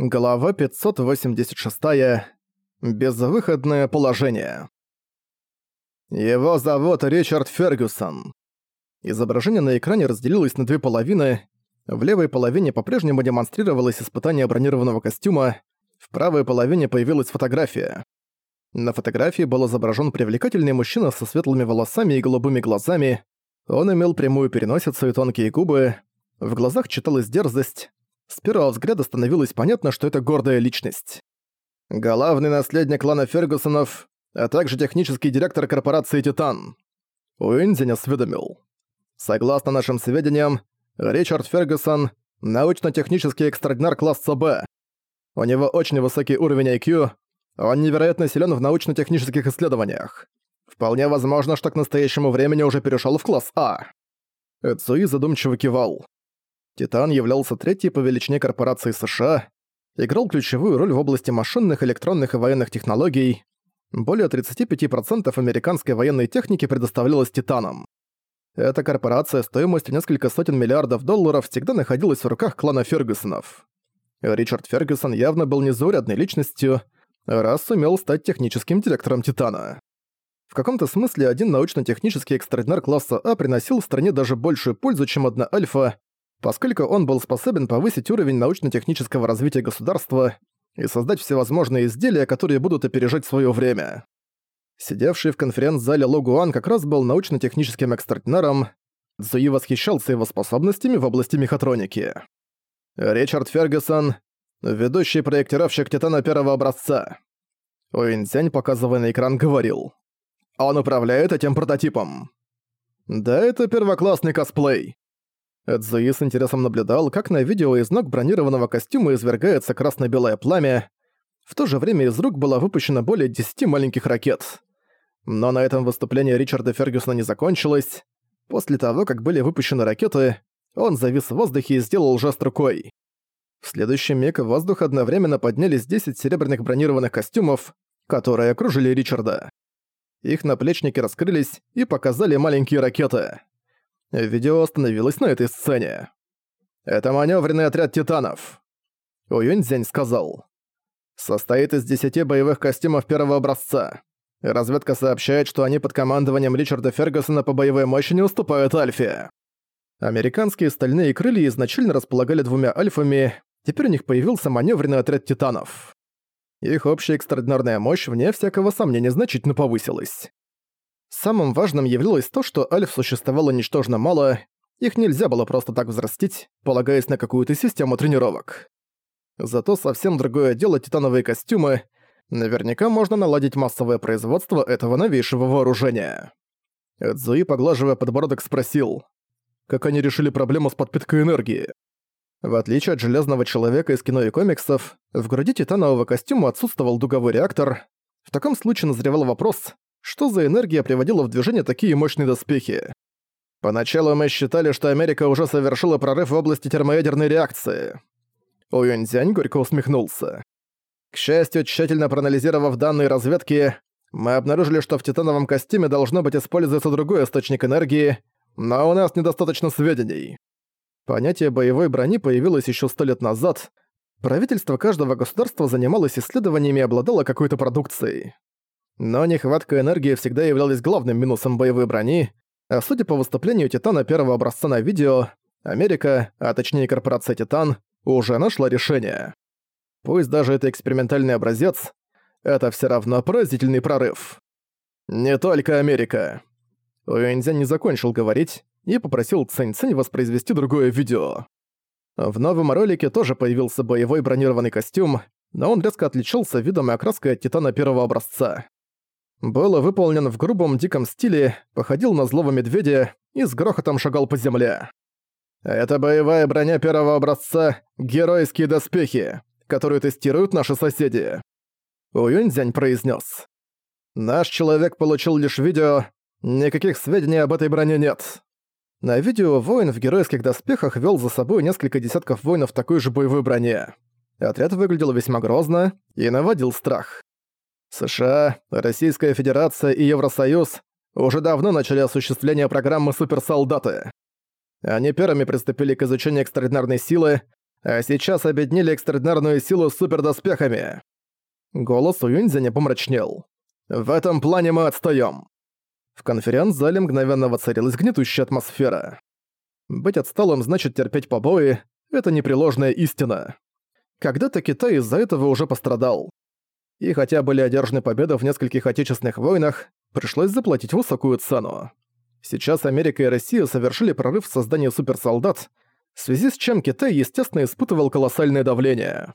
Глава 586. Безвыходное положение. Его зовут Ричард Фергюсон. Изображение на экране разделилось на две половины. В левой половине по-прежнему демонстрировалось испытание бронированного костюма, в правой половине появилась фотография. На фотографии был изображен привлекательный мужчина со светлыми волосами и голубыми глазами. Он имел прямую переносицу и тонкие губы. В глазах читалась дерзость, с первого взгляда становилось понятно, что это гордая личность. Главный наследник клана Фергусонов, а также технический директор корпорации «Титан». Уинзин осведомил. Согласно нашим сведениям, Ричард Фергюсон – научно-технический экстрадинар класса Б. У него очень высокий уровень IQ, он невероятно силен в научно-технических исследованиях. Вполне возможно, что к настоящему времени уже перешел в класс А. Эцуи задумчиво кивал. Титан являлся третьей по величине корпорации США, играл ключевую роль в области машинных, электронных и военных технологий. Более 35% американской военной техники предоставлялось Титанам. Эта корпорация стоимостью несколько сотен миллиардов долларов всегда находилась в руках клана Фергюсонов. Ричард Фергюсон явно был незаурядной личностью, раз сумел стать техническим директором Титана. В каком-то смысле один научно-технический экстрадинар класса А приносил стране даже большую пользу, чем одна Альфа, поскольку он был способен повысить уровень научно-технического развития государства и создать всевозможные изделия, которые будут опережать своё время. Сидевший в конференц-зале Логуан как раз был научно-техническим экстрадинаром, Зуи восхищался его способностями в области мехатроники. Ричард Фергюсон, ведущий проектировщик Титана первого образца. Уинцзянь, показывая на экран, говорил. Он управляет этим прототипом. Да, это первоклассный косплей. Эдзуи с интересом наблюдал, как на видео из ног бронированного костюма извергается красно-белое пламя. В то же время из рук было выпущено более 10 маленьких ракет. Но на этом выступление Ричарда Фергюсона не закончилось. После того, как были выпущены ракеты, он завис в воздухе и сделал жест рукой. В следующий миг в воздух одновременно поднялись 10 серебряных бронированных костюмов, которые окружили Ричарда. Их наплечники раскрылись и показали маленькие ракеты. Видео остановилось на этой сцене. «Это маневренный отряд титанов», — Уюньцзянь сказал. «Состоит из десяти боевых костюмов первого образца. Разведка сообщает, что они под командованием Ричарда Фергюсона по боевой мощи не уступают Альфе». Американские стальные крылья изначально располагали двумя альфами, теперь у них появился маневренный отряд титанов. Их общая экстраординарная мощь, вне всякого сомнения, значительно повысилась. Самым важным являлось то, что альф существовало ничтожно мало, их нельзя было просто так взрастить, полагаясь на какую-то систему тренировок. Зато совсем другое дело титановые костюмы. Наверняка можно наладить массовое производство этого новейшего вооружения. Эдзуи, поглаживая подбородок, спросил, как они решили проблему с подпиткой энергии. В отличие от Железного Человека из кино и комиксов, в груди титанового костюма отсутствовал дуговой реактор. В таком случае назревал вопрос, что за энергия приводила в движение такие мощные доспехи? Поначалу мы считали, что Америка уже совершила прорыв в области термоядерной реакции. Уюньцзянь горько усмехнулся. К счастью, тщательно проанализировав данные разведки, мы обнаружили, что в титановом костюме должно быть использоваться другой источник энергии, но у нас недостаточно сведений. Понятие боевой брони появилось еще сто лет назад. Правительство каждого государства занималось исследованиями и обладало какой-то продукцией. Но нехватка энергии всегда являлась главным минусом боевой брони, а судя по выступлению Титана первого образца на видео, Америка, а точнее корпорация Титан, уже нашла решение. Пусть даже это экспериментальный образец, это все равно поразительный прорыв. Не только Америка. Уэнзян не закончил говорить и попросил Цэнь Цэнь воспроизвести другое видео. В новом ролике тоже появился боевой бронированный костюм, но он резко отличался видом и окраской от Титана первого образца был выполнен в грубом диком стиле, походил на злого медведя и с грохотом шагал по земле. Это боевая броня первого образца «Геройские доспехи», которую тестируют наши соседи. Уюньцзянь произнес. Наш человек получил лишь видео, никаких сведений об этой броне нет. На видео воин в геройских доспехах вел за собой несколько десятков воинов такой же боевой броне. Отряд выглядел весьма грозно и наводил страх. США, Российская Федерация и Евросоюз уже давно начали осуществление программы «Суперсолдаты». Они первыми приступили к изучению экстраординарной силы, А сейчас объединили экстраординарную силу с супердоспехами. Голос Уюньзя помрачнел. В этом плане мы отстаём. В конференц-зале мгновенно воцарилась гнетущая атмосфера. Быть отсталым значит терпеть побои, это непреложная истина. Когда-то Китай из-за этого уже пострадал. И хотя были одержаны победы в нескольких отечественных войнах, пришлось заплатить высокую цену. Сейчас Америка и Россия совершили прорыв в создании суперсолдат, в связи с чем Китай, естественно, испытывал колоссальное давление.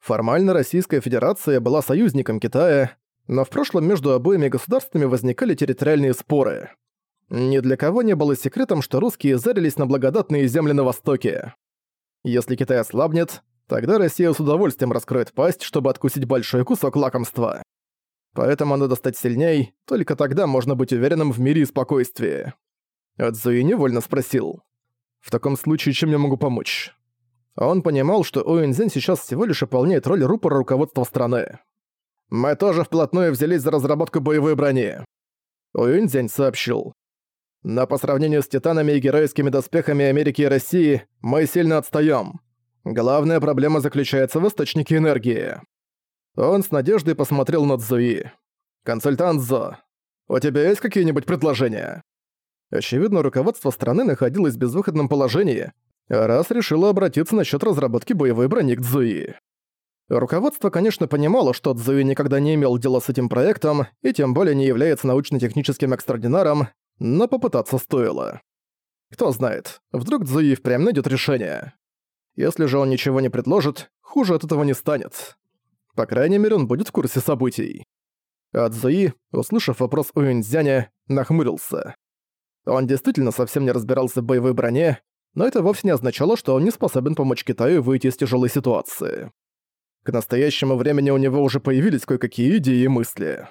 Формально Российская Федерация была союзником Китая, но в прошлом между обоими государствами возникали территориальные споры. Ни для кого не было секретом, что русские зарились на благодатные земли на Востоке. Если Китай ослабнет, тогда Россия с удовольствием раскроет пасть, чтобы откусить большой кусок лакомства. Поэтому надо стать сильней, только тогда можно быть уверенным в мире и спокойствии. Цзуи невольно спросил. «В таком случае, чем я могу помочь?» Он понимал, что Уэнзин сейчас всего лишь выполняет роль рупора руководства страны. «Мы тоже вплотную взялись за разработку боевой брони», — Уэнзин сообщил. Но по сравнению с Титанами и геройскими доспехами Америки и России, мы сильно отстаём. Главная проблема заключается в источнике энергии. Он с надеждой посмотрел на Цзуи. «Консультант Зо, у тебя есть какие-нибудь предложения?» Очевидно, руководство страны находилось в безвыходном положении, раз решило обратиться насчет разработки боевой брони к Цзуи. Руководство, конечно, понимало, что Цзуи никогда не имел дела с этим проектом и тем более не является научно-техническим экстраординаром, но попытаться стоило. Кто знает, вдруг Цзуи впрямь найдет решение. Если же он ничего не предложит, хуже от этого не станет. По крайней мере, он будет в курсе событий. А Цзуи, услышав вопрос у Юньцзяня, нахмурился. Он действительно совсем не разбирался в боевой броне, но это вовсе не означало, что он не способен помочь Китаю выйти из тяжелой ситуации. К настоящему времени у него уже появились кое-какие идеи и мысли.